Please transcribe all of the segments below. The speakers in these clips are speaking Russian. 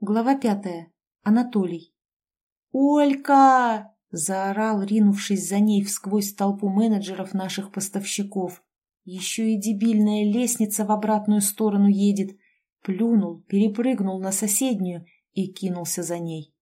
Глава пятая. Анатолий. «Олька!» – заорал, ринувшись за ней всквозь толпу менеджеров наших поставщиков. Еще и дебильная лестница в обратную сторону едет. Плюнул, перепрыгнул на соседнюю и кинулся за ней.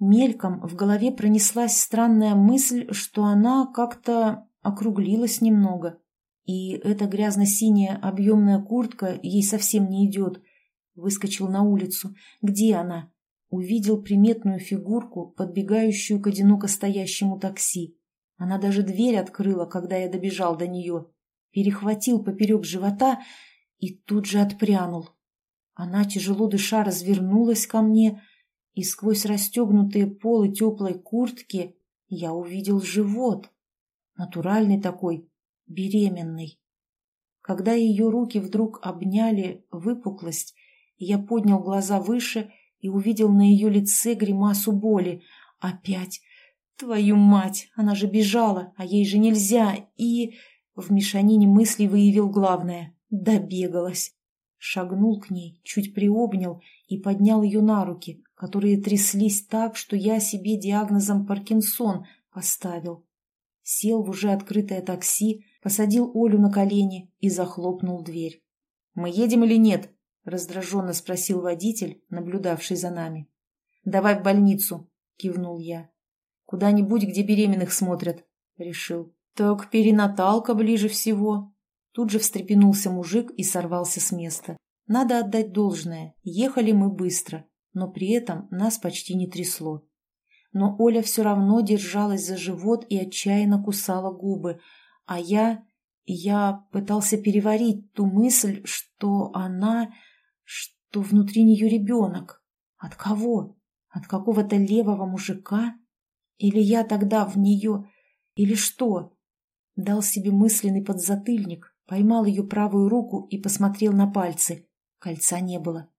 Мельком в голове пронеслась странная мысль, что она как-то округлилась немного. И эта грязно-синяя объемная куртка ей совсем не идет – Выскочил на улицу. Где она? Увидел приметную фигурку, подбегающую к одиноко стоящему такси. Она даже дверь открыла, когда я добежал до нее. Перехватил поперек живота и тут же отпрянул. Она, тяжело дыша, развернулась ко мне, и сквозь расстегнутые полы теплой куртки я увидел живот. Натуральный такой, беременный. Когда ее руки вдруг обняли выпуклость, я поднял глаза выше и увидел на ее лице гримасу боли. Опять. Твою мать, она же бежала, а ей же нельзя. И... В мешанине мыслей выявил главное. Добегалась. Шагнул к ней, чуть приобнял и поднял ее на руки, которые тряслись так, что я себе диагнозом Паркинсон поставил. Сел в уже открытое такси, посадил Олю на колени и захлопнул дверь. «Мы едем или нет?» — раздраженно спросил водитель, наблюдавший за нами. «Давай в больницу», — кивнул я. «Куда-нибудь, где беременных смотрят», — решил. «Так перинаталка ближе всего». Тут же встрепенулся мужик и сорвался с места. Надо отдать должное, ехали мы быстро, но при этом нас почти не трясло. Но Оля все равно держалась за живот и отчаянно кусала губы, а я... я пытался переварить ту мысль, что она что внутри нее ребенок. От кого? От какого-то левого мужика? Или я тогда в нее? Или что? Дал себе мысленный подзатыльник, поймал ее правую руку и посмотрел на пальцы. Кольца не было.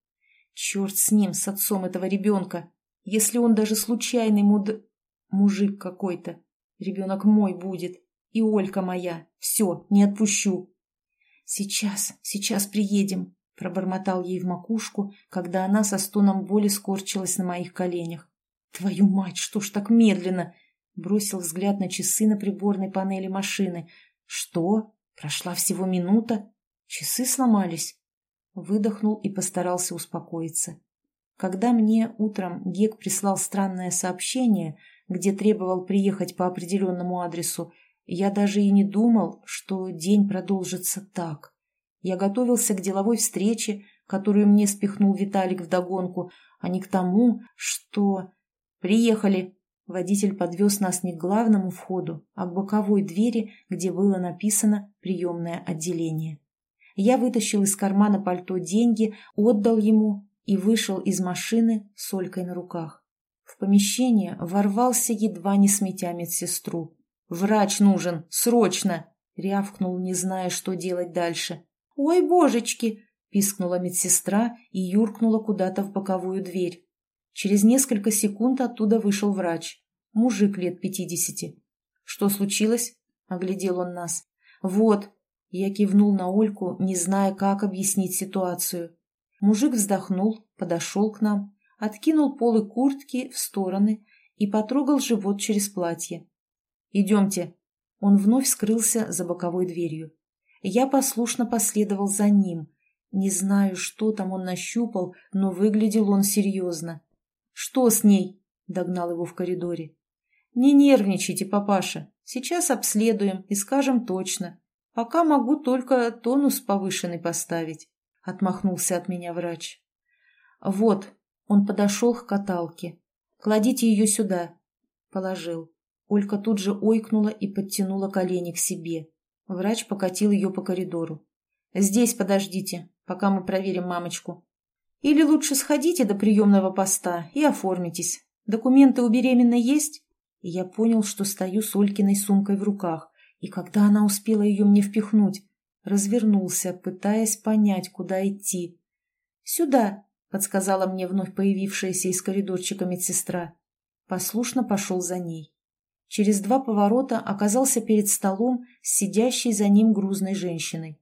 Черт с ним, с отцом этого ребенка. Если он даже случайный муд... мужик какой-то. Ребенок мой будет. И Олька моя. Все, не отпущу. Сейчас, сейчас приедем. Пробормотал ей в макушку, когда она со стоном боли скорчилась на моих коленях. «Твою мать, что ж так медленно?» Бросил взгляд на часы на приборной панели машины. «Что? Прошла всего минута? Часы сломались?» Выдохнул и постарался успокоиться. Когда мне утром Гек прислал странное сообщение, где требовал приехать по определенному адресу, я даже и не думал, что день продолжится так. Я готовился к деловой встрече, которую мне спихнул Виталик вдогонку, а не к тому, что... Приехали. Водитель подвез нас не к главному входу, а к боковой двери, где было написано «приемное отделение». Я вытащил из кармана пальто деньги, отдал ему и вышел из машины с Олькой на руках. В помещение ворвался, едва не сметя медсестру. «Врач нужен! Срочно!» — рявкнул, не зная, что делать дальше. «Ой, божечки!» – пискнула медсестра и юркнула куда-то в боковую дверь. Через несколько секунд оттуда вышел врач. Мужик лет пятидесяти. «Что случилось?» – оглядел он нас. «Вот!» – я кивнул на Ольку, не зная, как объяснить ситуацию. Мужик вздохнул, подошел к нам, откинул полы куртки в стороны и потрогал живот через платье. «Идемте!» Он вновь скрылся за боковой дверью. Я послушно последовал за ним. Не знаю, что там он нащупал, но выглядел он серьезно. «Что с ней?» — догнал его в коридоре. «Не нервничайте, папаша. Сейчас обследуем и скажем точно. Пока могу только тонус повышенный поставить», — отмахнулся от меня врач. «Вот», — он подошел к каталке. «Кладите ее сюда». Положил. Олька тут же ойкнула и подтянула колени к себе. Врач покатил ее по коридору. «Здесь подождите, пока мы проверим мамочку. Или лучше сходите до приемного поста и оформитесь. Документы у беременной есть?» И я понял, что стою с Олькиной сумкой в руках, и когда она успела ее мне впихнуть, развернулся, пытаясь понять, куда идти. «Сюда», — подсказала мне вновь появившаяся из коридорчика медсестра. Послушно пошел за ней через два поворота оказался перед столом с сидящей за ним грузной женщиной.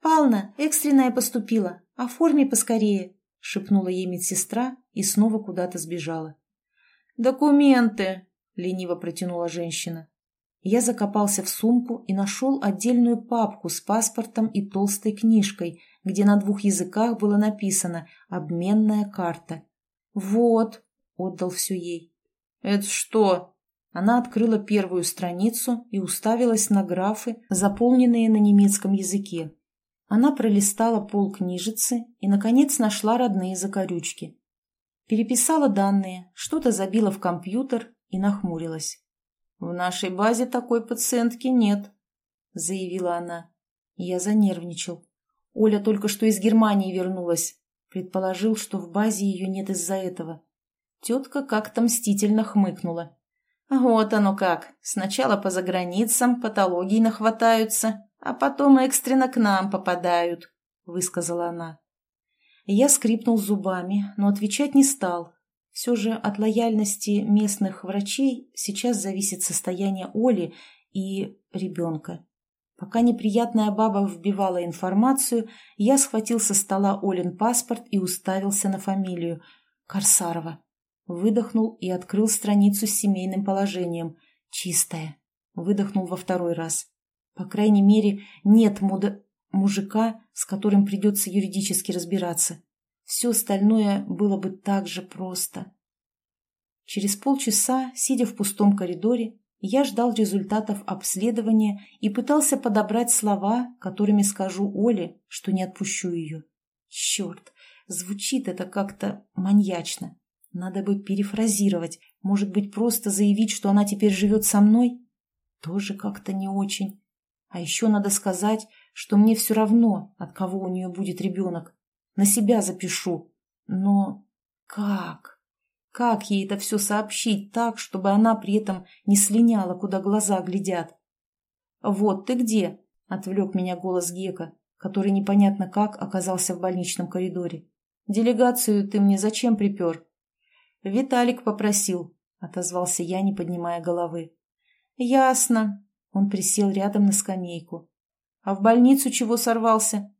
«Пална, экстренная поступила. Оформи поскорее», — шепнула ей медсестра и снова куда-то сбежала. «Документы!» — лениво протянула женщина. Я закопался в сумку и нашел отдельную папку с паспортом и толстой книжкой, где на двух языках было написано «Обменная карта». «Вот», — отдал все ей. «Это что?» Она открыла первую страницу и уставилась на графы, заполненные на немецком языке. Она пролистала пол книжицы и, наконец, нашла родные закорючки. Переписала данные, что-то забила в компьютер и нахмурилась. «В нашей базе такой пациентки нет», — заявила она. Я занервничал. Оля только что из Германии вернулась. Предположил, что в базе ее нет из-за этого. Тетка как-то мстительно хмыкнула. «Вот оно как. Сначала по заграницам патологии нахватаются, а потом экстренно к нам попадают», — высказала она. Я скрипнул зубами, но отвечать не стал. Все же от лояльности местных врачей сейчас зависит состояние Оли и ребенка. Пока неприятная баба вбивала информацию, я схватил со стола Олин паспорт и уставился на фамилию. Корсарова. Выдохнул и открыл страницу с семейным положением. Чистая. Выдохнул во второй раз. По крайней мере, нет муда... мужика, с которым придется юридически разбираться. Все остальное было бы так же просто. Через полчаса, сидя в пустом коридоре, я ждал результатов обследования и пытался подобрать слова, которыми скажу Оле, что не отпущу ее. Черт, звучит это как-то маньячно. Надо бы перефразировать, может быть, просто заявить, что она теперь живет со мной? Тоже как-то не очень. А еще надо сказать, что мне все равно, от кого у нее будет ребенок. На себя запишу. Но как? Как ей это все сообщить так, чтобы она при этом не слиняла, куда глаза глядят? «Вот ты где?» — отвлек меня голос Гека, который непонятно как оказался в больничном коридоре. «Делегацию ты мне зачем припер?» «Виталик попросил», — отозвался я, не поднимая головы. «Ясно». Он присел рядом на скамейку. «А в больницу чего сорвался?»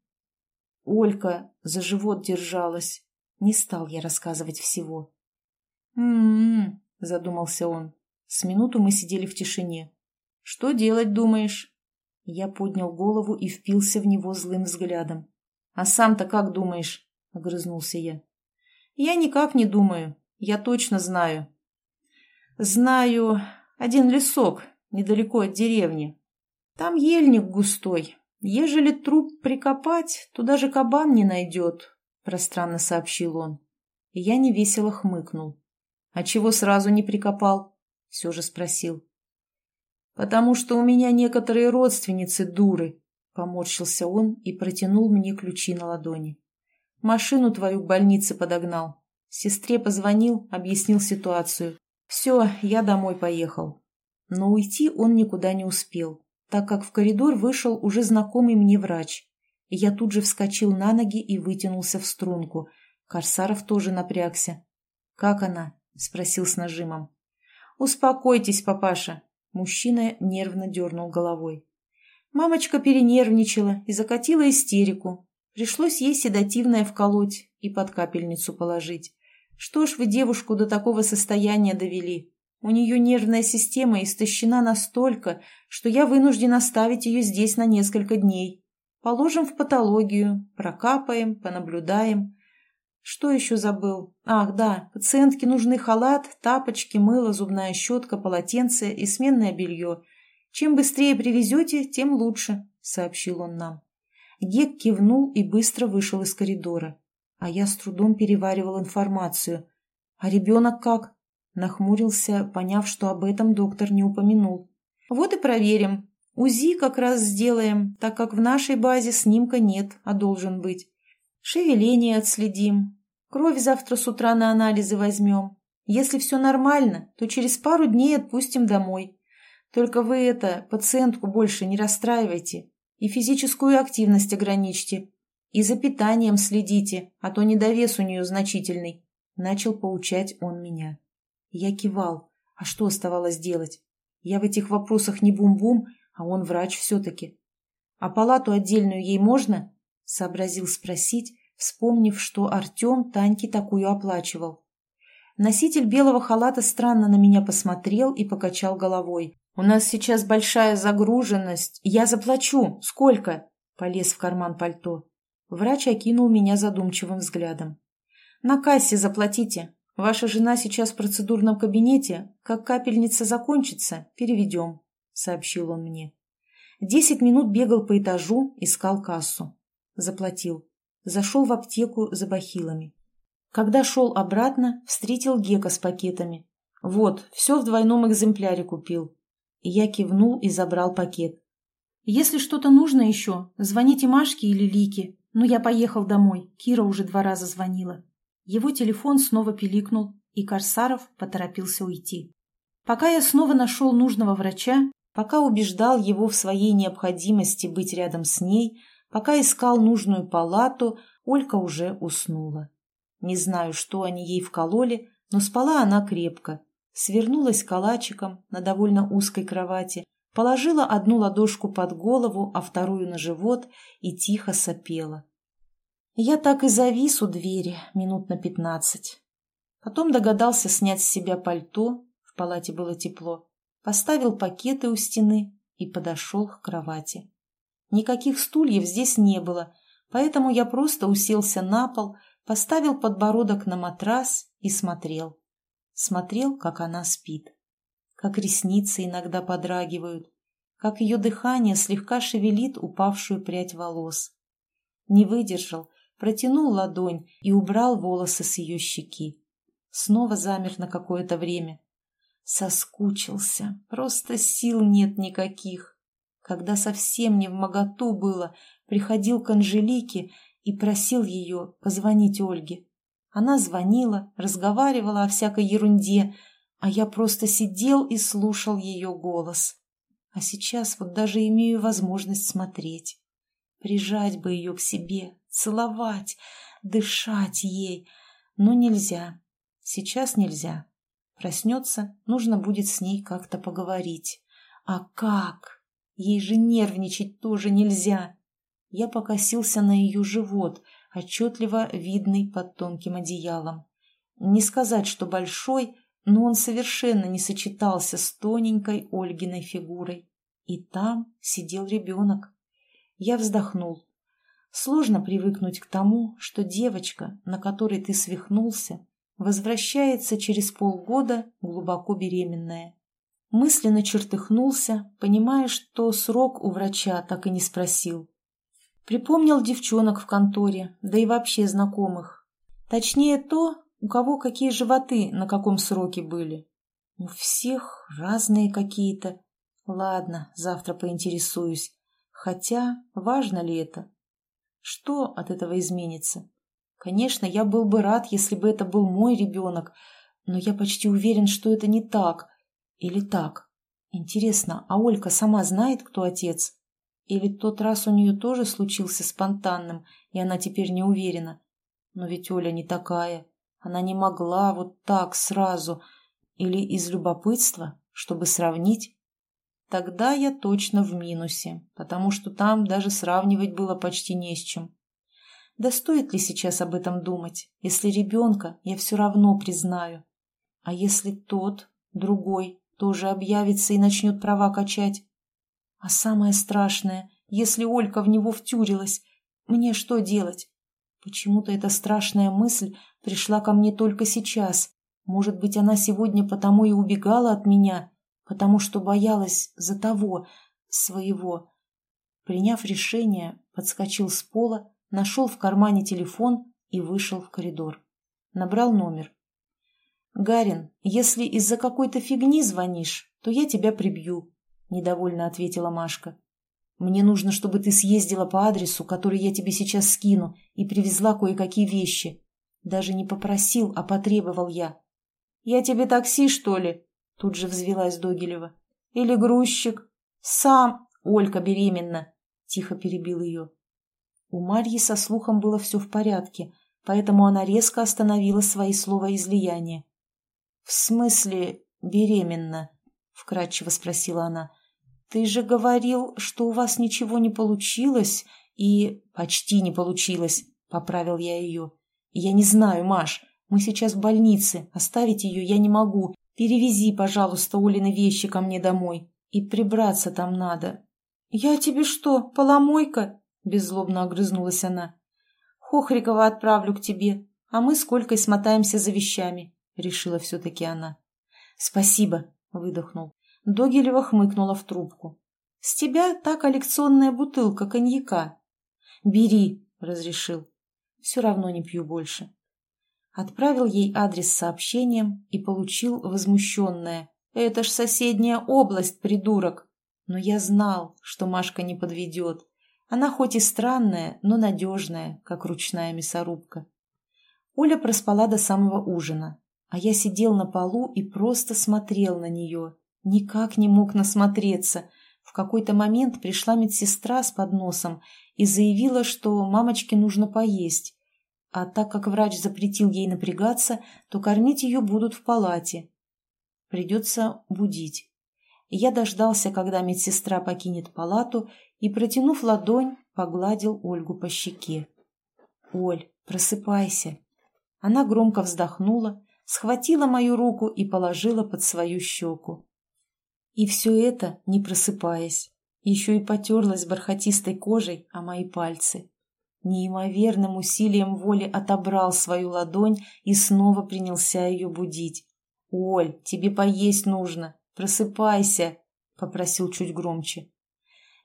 Олька за живот держалась. Не стал я рассказывать всего. «М-м-м», задумался он. С минуту мы сидели в тишине. «Что делать, думаешь?» Я поднял голову и впился в него злым взглядом. «А сам-то как думаешь?» — огрызнулся я. «Я никак не думаю. Я точно знаю. Знаю один лесок недалеко от деревни. Там ельник густой. Ежели труп прикопать, то даже кабан не найдет, пространно сообщил он. И я невесело хмыкнул. А чего сразу не прикопал? Все же спросил. Потому что у меня некоторые родственницы дуры, поморщился он и протянул мне ключи на ладони. Машину твою к больнице подогнал. Сестре позвонил, объяснил ситуацию. Все, я домой поехал. Но уйти он никуда не успел, так как в коридор вышел уже знакомый мне врач. Я тут же вскочил на ноги и вытянулся в струнку. Корсаров тоже напрягся. «Как она?» — спросил с нажимом. «Успокойтесь, папаша!» Мужчина нервно дернул головой. Мамочка перенервничала и закатила истерику. Пришлось ей седативное вколоть и под капельницу положить. Что ж вы девушку до такого состояния довели? У нее нервная система истощена настолько, что я вынужден оставить ее здесь на несколько дней. Положим в патологию, прокапаем, понаблюдаем. Что еще забыл? Ах, да, пациентке нужны халат, тапочки, мыло, зубная щетка, полотенце и сменное белье. Чем быстрее привезете, тем лучше, сообщил он нам. Гек кивнул и быстро вышел из коридора. А я с трудом переваривал информацию. А ребенок как? Нахмурился, поняв, что об этом доктор не упомянул. Вот и проверим. УЗИ как раз сделаем, так как в нашей базе снимка нет, а должен быть. Шевеление отследим. Кровь завтра с утра на анализы возьмем. Если все нормально, то через пару дней отпустим домой. Только вы это, пациентку больше не расстраивайте и физическую активность ограничьте. И за питанием следите, а то недовес у нее значительный. Начал поучать он меня. Я кивал. А что оставалось делать? Я в этих вопросах не бум-бум, а он врач все-таки. А палату отдельную ей можно? Сообразил спросить, вспомнив, что Артем Таньке такую оплачивал. Носитель белого халата странно на меня посмотрел и покачал головой. «У нас сейчас большая загруженность. Я заплачу. Сколько?» Полез в карман пальто. Врач окинул меня задумчивым взглядом. «На кассе заплатите. Ваша жена сейчас в процедурном кабинете. Как капельница закончится, переведем», — сообщил он мне. Десять минут бегал по этажу, искал кассу. Заплатил. Зашел в аптеку за бахилами. Когда шел обратно, встретил Гека с пакетами. «Вот, все в двойном экземпляре купил». Я кивнул и забрал пакет. «Если что-то нужно еще, звоните Машке или Лике. Но я поехал домой, Кира уже два раза звонила». Его телефон снова пиликнул, и Корсаров поторопился уйти. Пока я снова нашел нужного врача, пока убеждал его в своей необходимости быть рядом с ней, пока искал нужную палату, Олька уже уснула. Не знаю, что они ей вкололи, но спала она крепко. Свернулась калачиком на довольно узкой кровати, положила одну ладошку под голову, а вторую на живот и тихо сопела. Я так и завис у двери минут на пятнадцать. Потом догадался снять с себя пальто, в палате было тепло, поставил пакеты у стены и подошел к кровати. Никаких стульев здесь не было, поэтому я просто уселся на пол, поставил подбородок на матрас и смотрел. Смотрел, как она спит как ресницы иногда подрагивают, как ее дыхание слегка шевелит упавшую прядь волос. Не выдержал, протянул ладонь и убрал волосы с ее щеки. Снова замер на какое-то время. Соскучился, просто сил нет никаких. Когда совсем не в моготу было, приходил к Анжелике и просил ее позвонить Ольге. Она звонила, разговаривала о всякой ерунде, а я просто сидел и слушал ее голос. А сейчас вот даже имею возможность смотреть. Прижать бы ее к себе, целовать, дышать ей. Но нельзя. Сейчас нельзя. Проснется, нужно будет с ней как-то поговорить. А как? Ей же нервничать тоже нельзя. Я покосился на ее живот, отчетливо видный под тонким одеялом. Не сказать, что большой, но он совершенно не сочетался с тоненькой Ольгиной фигурой. И там сидел ребенок. Я вздохнул. Сложно привыкнуть к тому, что девочка, на которой ты свихнулся, возвращается через полгода глубоко беременная. Мысленно чертыхнулся, понимая, что срок у врача так и не спросил. Припомнил девчонок в конторе, да и вообще знакомых. Точнее то, у кого какие животы на каком сроке были? У всех разные какие-то. Ладно, завтра поинтересуюсь. Хотя, важно ли это? Что от этого изменится? Конечно, я был бы рад, если бы это был мой ребенок, но я почти уверен, что это не так. Или так? Интересно, а Олька сама знает, кто отец? Или тот раз у нее тоже случился спонтанным, и она теперь не уверена? Но ведь Оля не такая. Она не могла вот так сразу. Или из любопытства, чтобы сравнить? Тогда я точно в минусе, потому что там даже сравнивать было почти не с чем. Да стоит ли сейчас об этом думать, если ребенка я все равно признаю? А если тот, другой, тоже объявится и начнет права качать? А самое страшное, если Олька в него втюрилась, мне что делать? Почему-то эта страшная мысль пришла ко мне только сейчас. Может быть, она сегодня потому и убегала от меня, потому что боялась за того, своего. Приняв решение, подскочил с пола, нашел в кармане телефон и вышел в коридор. Набрал номер. «Гарин, если из-за какой-то фигни звонишь, то я тебя прибью», — недовольно ответила Машка. Мне нужно, чтобы ты съездила по адресу, который я тебе сейчас скину, и привезла кое-какие вещи. Даже не попросил, а потребовал я. Я тебе такси, что ли? Тут же взвелась Догилева. Или грузчик? Сам. Олька беременна. Тихо перебил ее. У Марьи со слухом было все в порядке, поэтому она резко остановила свои слова излияния. «В смысле беременна?» — вкратчиво спросила она. «Ты же говорил, что у вас ничего не получилось и почти не получилось», — поправил я ее. «Я не знаю, Маш, мы сейчас в больнице, оставить ее я не могу. Перевези, пожалуйста, Олины вещи ко мне домой. И прибраться там надо». «Я тебе что, поломойка?» — беззлобно огрызнулась она. «Хохрикова отправлю к тебе, а мы с Колькой смотаемся за вещами», — решила все-таки она. «Спасибо», — выдохнул. Догилева хмыкнула в трубку. «С тебя та коллекционная бутылка коньяка». «Бери», — разрешил. «Все равно не пью больше». Отправил ей адрес сообщением и получил возмущенное. «Это ж соседняя область, придурок!» Но я знал, что Машка не подведет. Она хоть и странная, но надежная, как ручная мясорубка. Оля проспала до самого ужина, а я сидел на полу и просто смотрел на нее. Никак не мог насмотреться. В какой-то момент пришла медсестра с подносом и заявила, что мамочке нужно поесть. А так как врач запретил ей напрягаться, то кормить ее будут в палате. Придется будить. Я дождался, когда медсестра покинет палату, и, протянув ладонь, погладил Ольгу по щеке. «Оль, просыпайся!» Она громко вздохнула, схватила мою руку и положила под свою щеку. И все это, не просыпаясь, еще и потерлась бархатистой кожей о мои пальцы. Неимоверным усилием воли отобрал свою ладонь и снова принялся ее будить. «Оль, тебе поесть нужно, просыпайся!» — попросил чуть громче.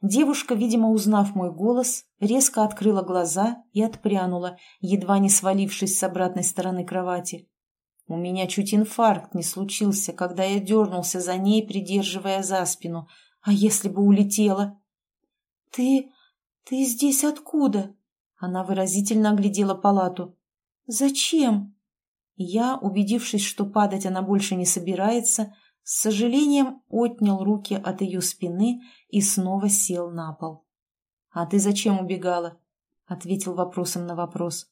Девушка, видимо, узнав мой голос, резко открыла глаза и отпрянула, едва не свалившись с обратной стороны кровати. У меня чуть инфаркт не случился, когда я дернулся за ней, придерживая за спину. А если бы улетела? — Ты... ты здесь откуда? Она выразительно оглядела палату. «Зачем?» Я, убедившись, что падать она больше не собирается, с сожалением отнял руки от ее спины и снова сел на пол. «А ты зачем убегала?» — ответил вопросом на вопрос.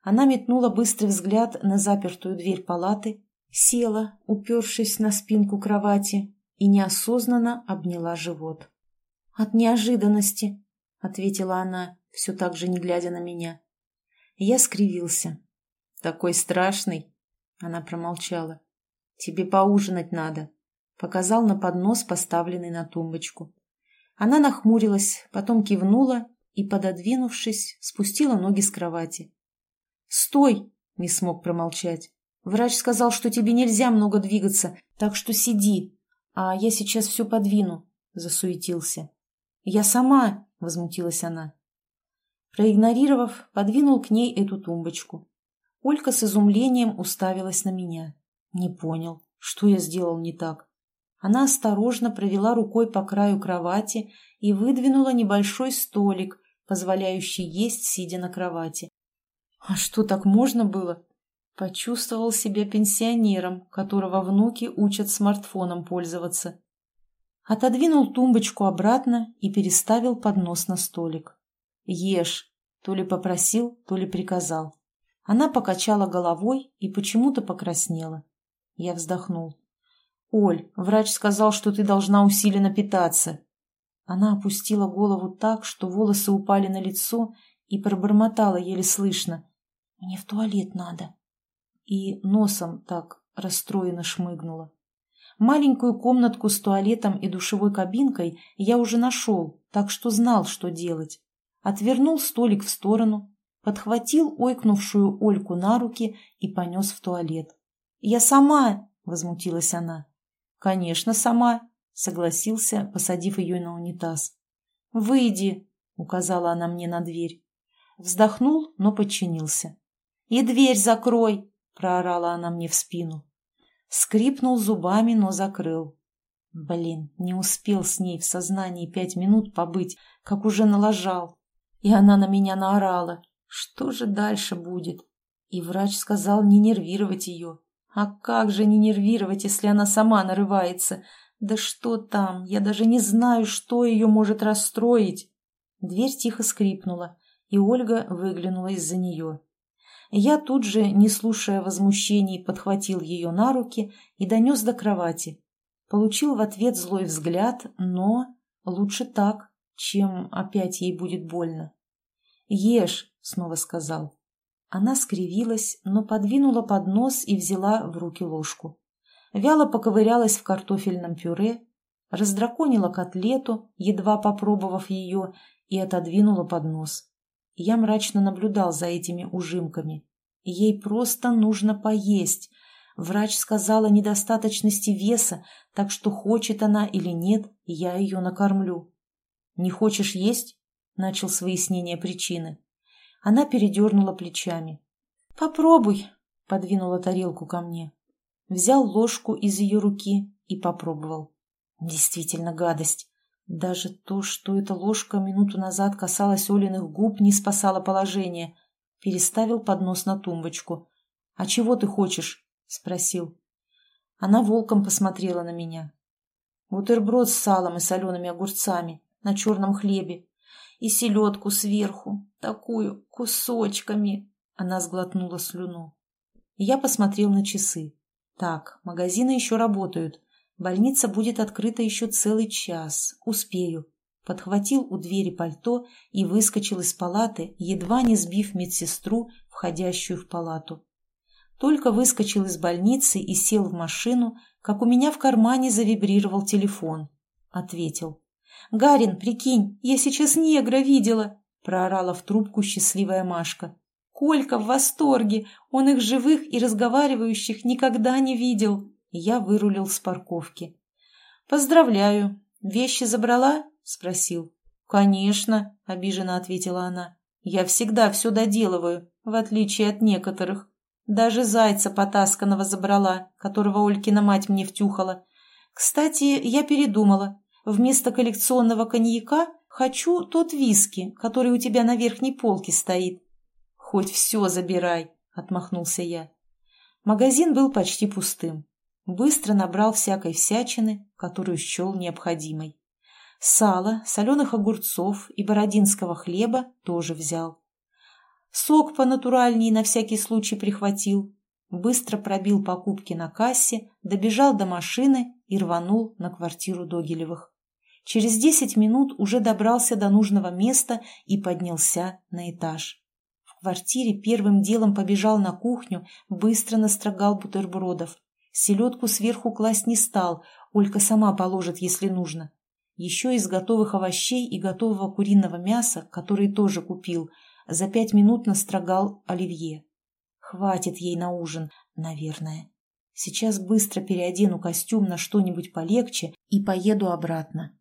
Она метнула быстрый взгляд на запертую дверь палаты, села, упершись на спинку кровати, и неосознанно обняла живот. «От неожиданности», — ответила она, все так же не глядя на меня. Я скривился. «Такой страшный?» Она промолчала. «Тебе поужинать надо», — показал на поднос, поставленный на тумбочку. Она нахмурилась, потом кивнула и, пододвинувшись, спустила ноги с кровати. «Стой!» — не смог промолчать. «Врач сказал, что тебе нельзя много двигаться, так что сиди, а я сейчас все подвину», — засуетился. «Я сама!» — возмутилась она. Проигнорировав, подвинул к ней эту тумбочку. Олька с изумлением уставилась на меня. Не понял, что я сделал не так. Она осторожно провела рукой по краю кровати и выдвинула небольшой столик, позволяющий есть, сидя на кровати. А что, так можно было? Почувствовал себя пенсионером, которого внуки учат смартфоном пользоваться. Отодвинул тумбочку обратно и переставил поднос на столик. «Ешь», — то ли попросил, то ли приказал. Она покачала головой и почему-то покраснела. Я вздохнул. «Оль, врач сказал, что ты должна усиленно питаться». Она опустила голову так, что волосы упали на лицо и пробормотала еле слышно. «Мне в туалет надо». И носом так расстроенно шмыгнула. Маленькую комнатку с туалетом и душевой кабинкой я уже нашел, так что знал, что делать отвернул столик в сторону, подхватил ойкнувшую Ольку на руки и понес в туалет. «Я сама!» — возмутилась она. «Конечно, сама!» — согласился, посадив ее на унитаз. «Выйди!» — указала она мне на дверь. Вздохнул, но подчинился. «И дверь закрой!» — проорала она мне в спину. Скрипнул зубами, но закрыл. Блин, не успел с ней в сознании пять минут побыть, как уже налажал. И она на меня наорала. Что же дальше будет? И врач сказал не нервировать ее. А как же не нервировать, если она сама нарывается? Да что там, я даже не знаю, что ее может расстроить. Дверь тихо скрипнула, и Ольга выглянула из-за нее. Я тут же, не слушая возмущений, подхватил ее на руки и донес до кровати. Получил в ответ злой взгляд, но лучше так, чем опять ей будет больно. «Ешь», — снова сказал. Она скривилась, но подвинула поднос и взяла в руки ложку. Вяло поковырялась в картофельном пюре, раздраконила котлету, едва попробовав ее, и отодвинула поднос. Я мрачно наблюдал за этими ужимками. Ей просто нужно поесть. Врач сказала недостаточности веса, так что хочет она или нет, я ее накормлю. «Не хочешь есть?» — начал с выяснения причины. Она передернула плечами. «Попробуй», — подвинула тарелку ко мне. Взял ложку из ее руки и попробовал. Действительно гадость. Даже то, что эта ложка минуту назад касалась Олиных губ, не спасало положение. Переставил поднос на тумбочку. «А чего ты хочешь?» — спросил. Она волком посмотрела на меня. Бутерброд с салом и солеными огурцами на черном хлебе и селедку сверху, такую, кусочками. Она сглотнула слюну. Я посмотрел на часы. Так, магазины еще работают. Больница будет открыта еще целый час. Успею. Подхватил у двери пальто и выскочил из палаты, едва не сбив медсестру, входящую в палату. Только выскочил из больницы и сел в машину, как у меня в кармане завибрировал телефон. Ответил. «Гарин, прикинь, я сейчас негра видела!» — проорала в трубку счастливая Машка. «Колька в восторге! Он их живых и разговаривающих никогда не видел!» Я вырулил с парковки. «Поздравляю! Вещи забрала?» — спросил. «Конечно!» — обиженно ответила она. «Я всегда все доделываю, в отличие от некоторых. Даже зайца потасканного забрала, которого Олькина мать мне втюхала. Кстати, я передумала. Вместо коллекционного коньяка хочу тот виски, который у тебя на верхней полке стоит. Хоть все забирай, отмахнулся я. Магазин был почти пустым. Быстро набрал всякой всячины, которую счел необходимой. Сало, соленых огурцов и бородинского хлеба тоже взял. Сок понатуральней на всякий случай прихватил. Быстро пробил покупки на кассе, добежал до машины и рванул на квартиру Догилевых. Через десять минут уже добрался до нужного места и поднялся на этаж. В квартире первым делом побежал на кухню, быстро настрогал бутербродов. Селедку сверху класть не стал, Олька сама положит, если нужно. Еще из готовых овощей и готового куриного мяса, который тоже купил, за пять минут настрогал оливье. Хватит ей на ужин, наверное. Сейчас быстро переодену костюм на что-нибудь полегче и поеду обратно.